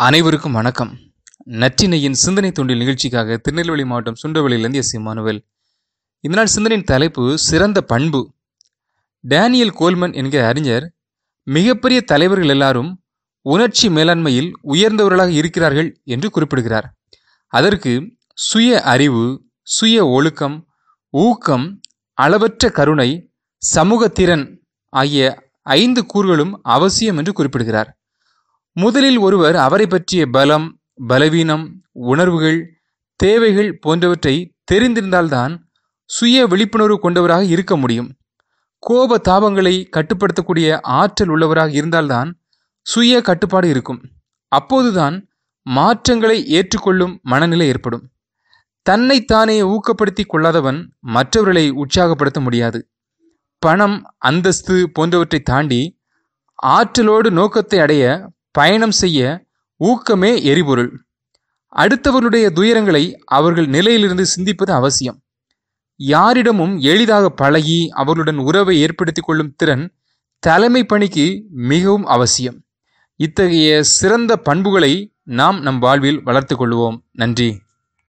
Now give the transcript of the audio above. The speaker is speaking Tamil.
அனைவருக்கும் வணக்கம். நற்றினையின் சிந்தனை தொண்டில் நிகழ்ச்சிக்காக திருநெல்வேலி மாவட்டம் சுண்டவெளியிலிருந்து எஸ். இமானுவேல். இந்த நாள் சிந்தனையின் தலைப்பு சிறந்த பண்பு. டேனியல் கோல்மன் என்கிற அறிஞர் மிகப்பெரிய தலைவர்கள் எல்லாரும் உணர்ச்சி மேலாண்மையில் உயர்ந்தவர்களாக இருக்கிறார்கள் என்று குறிப்பிடுகிறார். அதற்கு சுய அறிவு சுய ஒழுக்கம் ஊக்கம் அளவற்ற கருணை சமூக திறன் ஆகிய ஐந்து கூறுகளும் அவசியம் என்று குறிப்பிடுகிறார். முதலில் ஒருவர் அவரை பற்றிய பலம் பலவீனம் உணர்வுகள் தேவைகள் போன்றவற்றை தெரிந்திருந்தால்தான் சுய விழிப்புணர்வு கொண்டவராக இருக்க முடியும். கோப தாபங்களை கட்டுப்படுத்தக்கூடிய ஆற்றல் உள்ளவராக இருந்தால்தான் சுய கட்டுப்பாடு இருக்கும். அப்போதுதான் மாற்றங்களை ஏற்றுக்கொள்ளும் மனநிலை ஏற்படும். தன்னைத்தானே ஊக்கப்படுத்தி கொள்ளாதவன் மற்றவர்களை உற்சாகப்படுத்த முடியாது. பணம் அந்தஸ்து போன்றவற்றை தாண்டி ஆற்றலோடு நோக்கத்தை அடைய பயணம் செய்ய ஊக்கமே எரிபொருள். அடுத்தவர்களுடைய துயரங்களை அவர்கள் நிலையிலிருந்து சிந்திப்பது அவசியம். யாரிடமும் எளிதாக பழகி அவர்களுடன் உறவை ஏற்படுத்தி கொள்ளும் திறன் தலைமை பணிக்கு மிகவும் அவசியம். இத்தகைய சிறந்த பண்புகளை நாம் நம் வாழ்வில் வளர்த்து கொள்வோம். நன்றி.